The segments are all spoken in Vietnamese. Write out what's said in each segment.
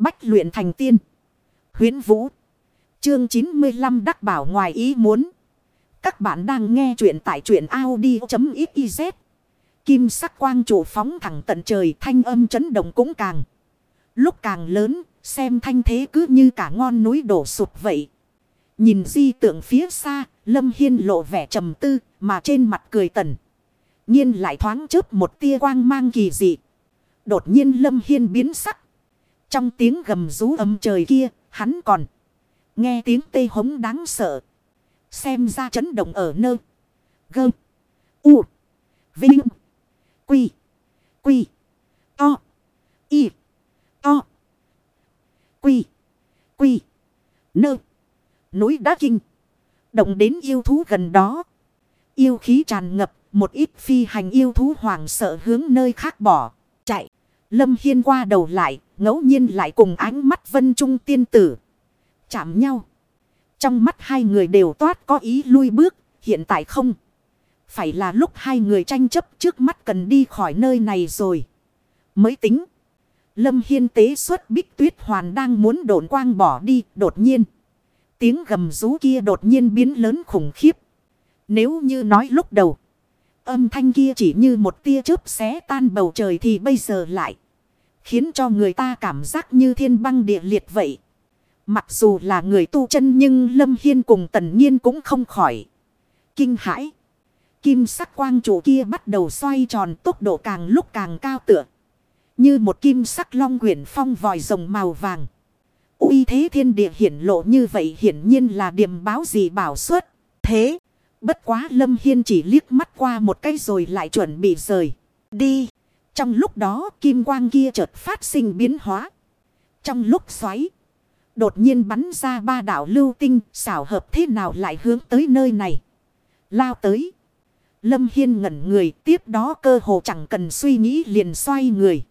Bách luyện thành tiên. Huyến Vũ. Chương 95 đắc bảo ngoài ý muốn. Các bạn đang nghe truyện tại truyện Audi.xyz. Kim sắc quang trụ phóng thẳng tận trời thanh âm chấn động cũng càng. Lúc càng lớn, xem thanh thế cứ như cả ngon núi đổ sụp vậy. Nhìn di tượng phía xa, Lâm Hiên lộ vẻ trầm tư, mà trên mặt cười tần. nhiên lại thoáng chớp một tia quang mang kỳ dị. Đột nhiên Lâm Hiên biến sắc. Trong tiếng gầm rú âm trời kia, hắn còn nghe tiếng tê hống đáng sợ. Xem ra chấn động ở nơi. Gơ. U. Vinh. Quy. Quy. To. Y. To. Quy. Quy. Nơ. Núi đá kinh. Động đến yêu thú gần đó. Yêu khí tràn ngập. Một ít phi hành yêu thú hoàng sợ hướng nơi khác bỏ. Chạy. Lâm Hiên qua đầu lại. ngẫu nhiên lại cùng ánh mắt vân trung tiên tử. Chạm nhau. Trong mắt hai người đều toát có ý lui bước. Hiện tại không. Phải là lúc hai người tranh chấp trước mắt cần đi khỏi nơi này rồi. Mới tính. Lâm Hiên tế xuất bích tuyết hoàn đang muốn độn quang bỏ đi, đột nhiên. Tiếng gầm rú kia đột nhiên biến lớn khủng khiếp. Nếu như nói lúc đầu. Âm thanh kia chỉ như một tia chớp xé tan bầu trời thì bây giờ lại. Khiến cho người ta cảm giác như thiên băng địa liệt vậy. Mặc dù là người tu chân nhưng Lâm Hiên cùng Tần Nhiên cũng không khỏi. Kinh hãi. Kim sắc quang trụ kia bắt đầu xoay tròn tốc độ càng lúc càng cao tựa. Như một kim sắc long quyển phong vòi rồng màu vàng. uy thế thiên địa hiển lộ như vậy hiển nhiên là điểm báo gì bảo suất. Thế, bất quá Lâm Hiên chỉ liếc mắt qua một cái rồi lại chuẩn bị rời. Đi. Trong lúc đó, kim quang kia chợt phát sinh biến hóa. Trong lúc xoáy. Đột nhiên bắn ra ba đảo lưu tinh, xảo hợp thế nào lại hướng tới nơi này. Lao tới. Lâm Hiên ngẩn người, tiếp đó cơ hồ chẳng cần suy nghĩ liền xoay người.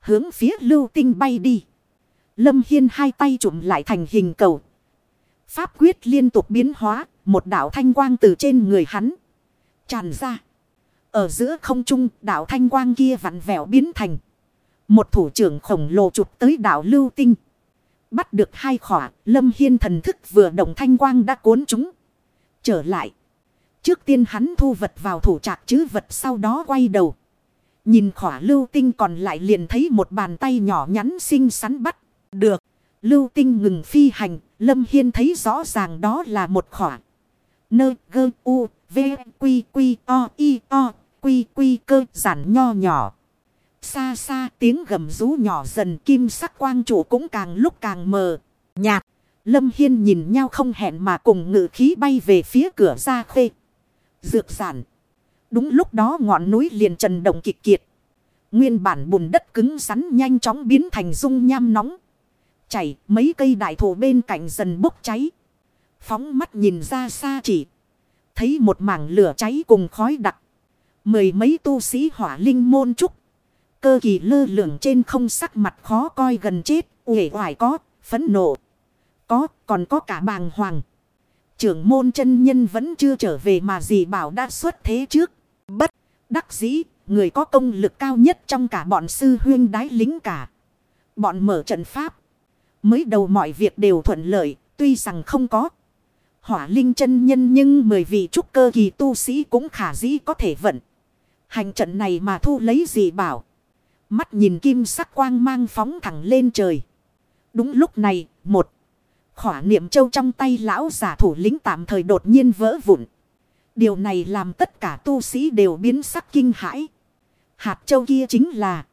Hướng phía lưu tinh bay đi. Lâm Hiên hai tay trụm lại thành hình cầu. Pháp quyết liên tục biến hóa. Một đảo thanh quang từ trên người hắn. Tràn ra. Ở giữa không trung đảo thanh quang kia vặn vẹo biến thành. Một thủ trưởng khổng lồ chụp tới đảo lưu tinh. Bắt được hai khỏa. Lâm Hiên thần thức vừa động thanh quang đã cuốn chúng. Trở lại. Trước tiên hắn thu vật vào thủ trạc chứ vật sau đó quay đầu. Nhìn khỏa lưu tinh còn lại liền thấy một bàn tay nhỏ nhắn xinh xắn bắt. Được. Lưu tinh ngừng phi hành. Lâm Hiên thấy rõ ràng đó là một khỏa. Nơ gơ u, v quy quy o y o quy quy cơ giản nho nhỏ. Xa xa tiếng gầm rú nhỏ dần kim sắc quang trụ cũng càng lúc càng mờ. Nhạt. Lâm Hiên nhìn nhau không hẹn mà cùng ngự khí bay về phía cửa ra khê. Dược sản. Đúng lúc đó ngọn núi liền trần động kịch kiệt. Nguyên bản bùn đất cứng rắn nhanh chóng biến thành dung nham nóng. Chảy mấy cây đại thụ bên cạnh dần bốc cháy. Phóng mắt nhìn ra xa chỉ. Thấy một mảng lửa cháy cùng khói đặc. Mười mấy tu sĩ hỏa linh môn trúc. Cơ kỳ lơ lửng trên không sắc mặt khó coi gần chết. Uể hoài có, phấn nộ. Có, còn có cả bàng hoàng. Trưởng môn chân nhân vẫn chưa trở về mà dì bảo đã xuất thế trước. Bất, đắc dĩ, người có công lực cao nhất trong cả bọn sư huyên đái lính cả. Bọn mở trận pháp. Mới đầu mọi việc đều thuận lợi, tuy rằng không có. Hỏa linh chân nhân nhưng mười vị trúc cơ kỳ tu sĩ cũng khả dĩ có thể vận. Hành trận này mà thu lấy gì bảo. Mắt nhìn kim sắc quang mang phóng thẳng lên trời. Đúng lúc này, một khỏa niệm châu trong tay lão giả thủ lĩnh tạm thời đột nhiên vỡ vụn. Điều này làm tất cả tu sĩ đều biến sắc kinh hãi. Hạt châu kia chính là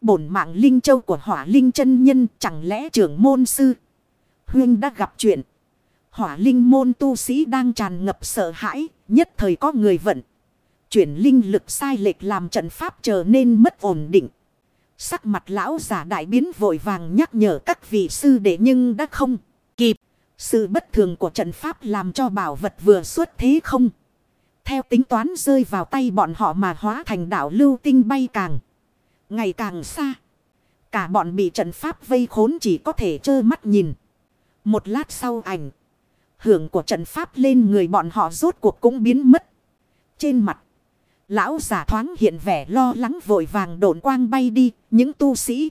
bổn mạng linh châu của hỏa linh chân nhân chẳng lẽ trưởng môn sư. Huyên đã gặp chuyện. Hỏa linh môn tu sĩ đang tràn ngập sợ hãi, nhất thời có người vận. Chuyển linh lực sai lệch làm trận pháp trở nên mất ổn định. Sắc mặt lão giả đại biến vội vàng nhắc nhở các vị sư đệ nhưng đã không kịp. Sự bất thường của trận pháp làm cho bảo vật vừa xuất thế không. Theo tính toán rơi vào tay bọn họ mà hóa thành đảo lưu tinh bay càng. Ngày càng xa. Cả bọn bị trận pháp vây khốn chỉ có thể trơ mắt nhìn. Một lát sau ảnh. Hưởng của trận pháp lên người bọn họ rốt cuộc cũng biến mất. Trên mặt. Lão giả thoáng hiện vẻ lo lắng vội vàng độn quang bay đi. Những tu sĩ.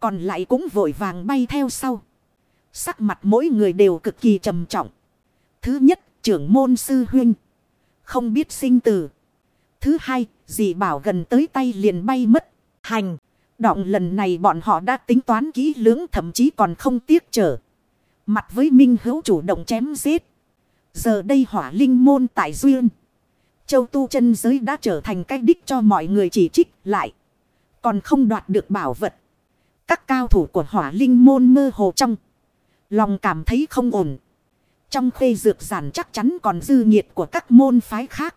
Còn lại cũng vội vàng bay theo sau. Sắc mặt mỗi người đều cực kỳ trầm trọng. Thứ nhất, trưởng môn sư huynh. Không biết sinh tử. Thứ hai, dì bảo gần tới tay liền bay mất. Hành. Động lần này bọn họ đã tính toán kỹ lưỡng thậm chí còn không tiếc trở. Mặt với Minh hữu chủ động chém giết. Giờ đây hỏa linh môn tại Duyên. Châu tu chân giới đã trở thành cách đích cho mọi người chỉ trích lại. Còn không đoạt được bảo vật. Các cao thủ của hỏa linh môn mơ hồ trong. Lòng cảm thấy không ổn. Trong khuê dược giản chắc chắn còn dư nhiệt của các môn phái khác.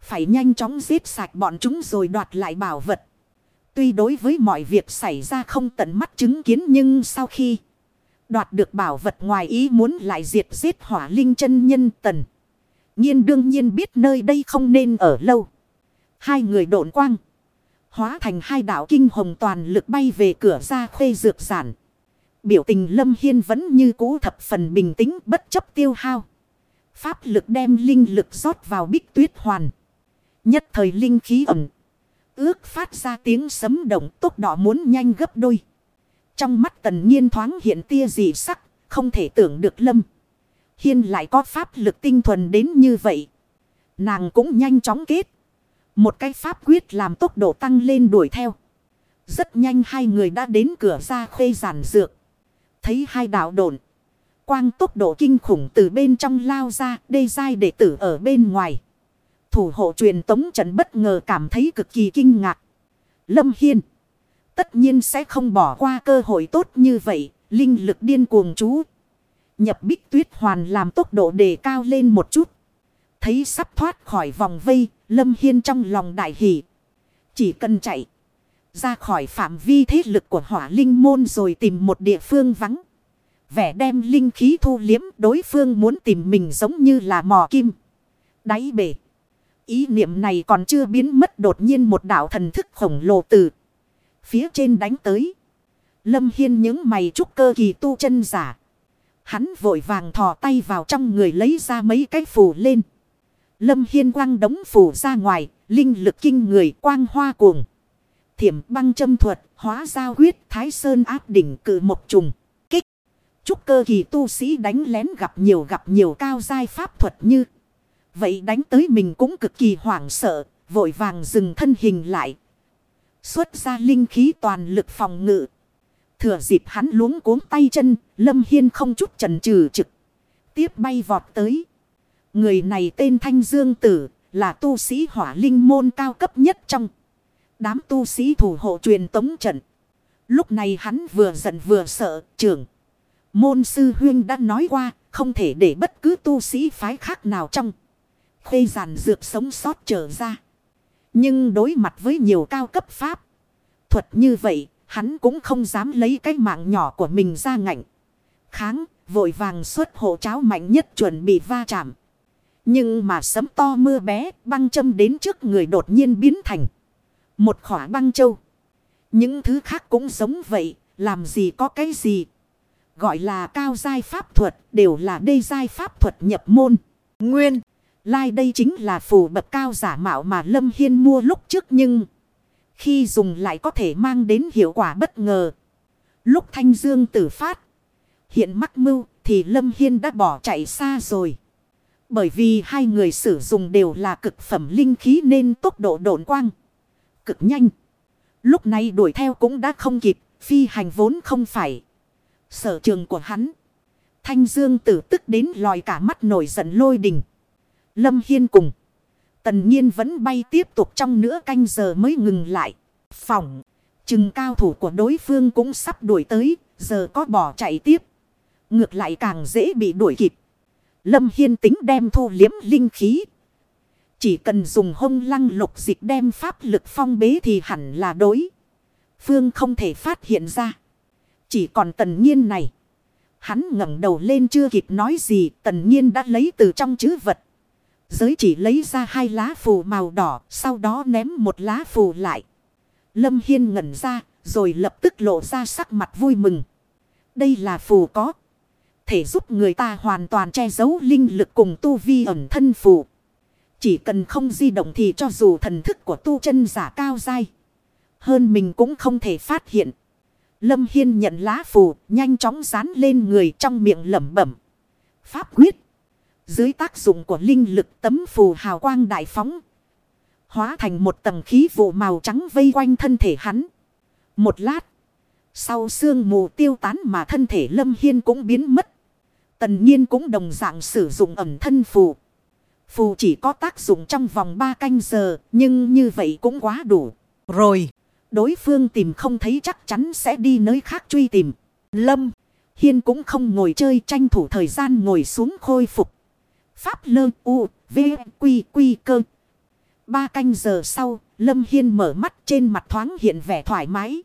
Phải nhanh chóng giết sạch bọn chúng rồi đoạt lại bảo vật. Tuy đối với mọi việc xảy ra không tận mắt chứng kiến nhưng sau khi đoạt được bảo vật ngoài ý muốn lại diệt giết hỏa linh chân nhân tần. nhiên đương nhiên biết nơi đây không nên ở lâu. Hai người độn quang. Hóa thành hai đạo kinh hồng toàn lực bay về cửa ra khuê dược giản. Biểu tình Lâm Hiên vẫn như cũ thập phần bình tĩnh bất chấp tiêu hao. Pháp lực đem linh lực rót vào bích tuyết hoàn. Nhất thời linh khí ẩm. Ước phát ra tiếng sấm động tốc độ muốn nhanh gấp đôi. Trong mắt tần nhiên thoáng hiện tia dị sắc. Không thể tưởng được Lâm. Hiên lại có pháp lực tinh thuần đến như vậy. Nàng cũng nhanh chóng kết. Một cái pháp quyết làm tốc độ tăng lên đuổi theo. Rất nhanh hai người đã đến cửa ra khuê giản dược. Thấy hai đạo đồn. Quang tốc độ kinh khủng từ bên trong lao ra. Đê dai đệ tử ở bên ngoài. Thủ hộ truyền tống trận bất ngờ cảm thấy cực kỳ kinh ngạc. Lâm Hiên. Tất nhiên sẽ không bỏ qua cơ hội tốt như vậy. Linh lực điên cuồng chú. Nhập bích tuyết hoàn làm tốc độ đề cao lên một chút. Thấy sắp thoát khỏi vòng vây. Lâm Hiên trong lòng đại hỷ. Chỉ cần chạy. Ra khỏi phạm vi thế lực của hỏa linh môn rồi tìm một địa phương vắng. Vẻ đem linh khí thu liếm, đối phương muốn tìm mình giống như là mò kim. Đáy bể. Ý niệm này còn chưa biến mất, đột nhiên một đạo thần thức khổng lồ từ. Phía trên đánh tới. Lâm Hiên những mày trúc cơ kỳ tu chân giả. Hắn vội vàng thò tay vào trong người lấy ra mấy cái phù lên. Lâm Hiên quăng đống phù ra ngoài. Linh lực kinh người quang hoa cuồng. Thiểm băng châm thuật, hóa giao huyết, thái sơn áp đỉnh cử một trùng. Kích. Trúc cơ kỳ tu sĩ đánh lén gặp nhiều gặp nhiều cao giai pháp thuật như. Vậy đánh tới mình cũng cực kỳ hoảng sợ, vội vàng dừng thân hình lại. Xuất ra linh khí toàn lực phòng ngự. Thừa dịp hắn luống cuống tay chân, Lâm Hiên không chút chần chừ trực. Tiếp bay vọt tới. Người này tên Thanh Dương Tử, là tu sĩ hỏa linh môn cao cấp nhất trong. Đám tu sĩ thủ hộ truyền tống trận. Lúc này hắn vừa giận vừa sợ, trưởng. Môn sư huyên đã nói qua, không thể để bất cứ tu sĩ phái khác nào trong. Khê giàn dược sống sót trở ra. Nhưng đối mặt với nhiều cao cấp pháp. Thuật như vậy, hắn cũng không dám lấy cái mạng nhỏ của mình ra ngạnh. Kháng, vội vàng xuất hộ cháo mạnh nhất chuẩn bị va chạm. Nhưng mà sấm to mưa bé, băng châm đến trước người đột nhiên biến thành. Một khỏa băng châu. Những thứ khác cũng giống vậy, làm gì có cái gì. Gọi là cao giai pháp thuật, đều là đê giai pháp thuật nhập môn. Nguyên, lai like đây chính là phù bậc cao giả mạo mà Lâm Hiên mua lúc trước nhưng... Khi dùng lại có thể mang đến hiệu quả bất ngờ. Lúc Thanh Dương tử phát. Hiện mắc mưu thì Lâm Hiên đã bỏ chạy xa rồi. Bởi vì hai người sử dụng đều là cực phẩm linh khí nên tốc độ độn quang cực nhanh. Lúc này đuổi theo cũng đã không kịp, phi hành vốn không phải. Sở trường của hắn. Thanh Dương tử tức đến lòi cả mắt nổi giận lôi đình. Lâm Hiên cùng. Tần nhiên vẫn bay tiếp tục trong nửa canh giờ mới ngừng lại. Phòng. Chừng cao thủ của đối phương cũng sắp đuổi tới. Giờ có bỏ chạy tiếp. Ngược lại càng dễ bị đuổi kịp. Lâm Hiên tính đem thu liếm linh khí. Chỉ cần dùng hông lăng lục dịch đem pháp lực phong bế thì hẳn là đối. Phương không thể phát hiện ra. Chỉ còn tần nhiên này. Hắn ngẩng đầu lên chưa kịp nói gì, tần nhiên đã lấy từ trong chữ vật. Giới chỉ lấy ra hai lá phù màu đỏ sau đó ném một lá phù lại. Lâm Hiên ngẩn ra rồi lập tức lộ ra sắc mặt vui mừng. Đây là phù có. Thể giúp người ta hoàn toàn che giấu linh lực cùng tu vi ẩn thân phù. Chỉ cần không di động thì cho dù thần thức của tu chân giả cao dai. Hơn mình cũng không thể phát hiện. Lâm Hiên nhận lá phù, nhanh chóng dán lên người trong miệng lẩm bẩm. Pháp quyết. Dưới tác dụng của linh lực tấm phù hào quang đại phóng. Hóa thành một tầng khí vụ màu trắng vây quanh thân thể hắn. Một lát. Sau sương mù tiêu tán mà thân thể Lâm Hiên cũng biến mất. Tần nhiên cũng đồng dạng sử dụng ẩm thân phù. Phù chỉ có tác dụng trong vòng 3 canh giờ, nhưng như vậy cũng quá đủ. Rồi, đối phương tìm không thấy chắc chắn sẽ đi nơi khác truy tìm. Lâm, Hiên cũng không ngồi chơi tranh thủ thời gian ngồi xuống khôi phục. Pháp lơ u, v, quy, quy cơ. Ba canh giờ sau, Lâm Hiên mở mắt trên mặt thoáng hiện vẻ thoải mái.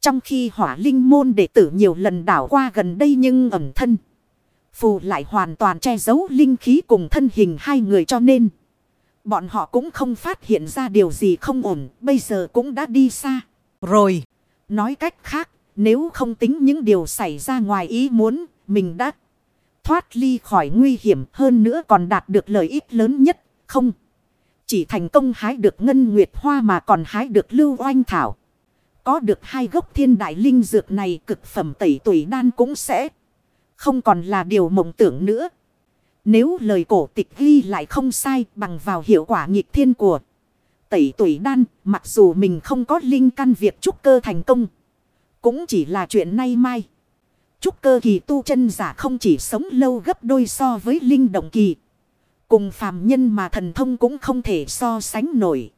Trong khi hỏa linh môn đệ tử nhiều lần đảo qua gần đây nhưng ẩm thân. Phù lại hoàn toàn che giấu linh khí cùng thân hình hai người cho nên. Bọn họ cũng không phát hiện ra điều gì không ổn, bây giờ cũng đã đi xa. Rồi, nói cách khác, nếu không tính những điều xảy ra ngoài ý muốn, mình đã thoát ly khỏi nguy hiểm hơn nữa còn đạt được lợi ích lớn nhất, không. Chỉ thành công hái được ngân nguyệt hoa mà còn hái được lưu oanh thảo. Có được hai gốc thiên đại linh dược này cực phẩm tẩy tuổi đan cũng sẽ không còn là điều mộng tưởng nữa. Nếu lời cổ tịch ghi lại không sai bằng vào hiệu quả nghịch thiên của tẩy tuổi đan, mặc dù mình không có linh căn việc trúc cơ thành công. Cũng chỉ là chuyện nay mai. Trúc cơ kỳ tu chân giả không chỉ sống lâu gấp đôi so với linh động kỳ. Cùng phàm nhân mà thần thông cũng không thể so sánh nổi.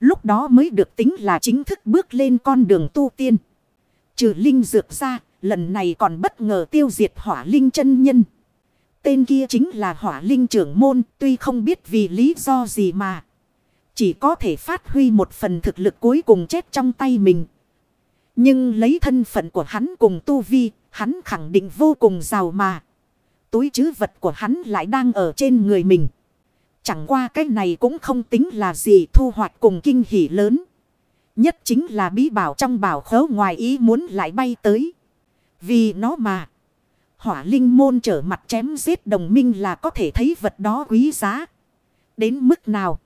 Lúc đó mới được tính là chính thức bước lên con đường tu tiên. Trừ linh dược ra, lần này còn bất ngờ tiêu diệt hỏa linh chân nhân. Tên kia chính là hỏa linh trưởng môn, tuy không biết vì lý do gì mà. Chỉ có thể phát huy một phần thực lực cuối cùng chết trong tay mình. Nhưng lấy thân phận của hắn cùng tu vi, hắn khẳng định vô cùng giàu mà. Túi chứ vật của hắn lại đang ở trên người mình. Chẳng qua cái này cũng không tính là gì thu hoạch cùng kinh hỉ lớn. Nhất chính là bí bảo trong bảo khấu ngoài ý muốn lại bay tới. Vì nó mà. Hỏa linh môn trở mặt chém giết đồng minh là có thể thấy vật đó quý giá. Đến mức nào.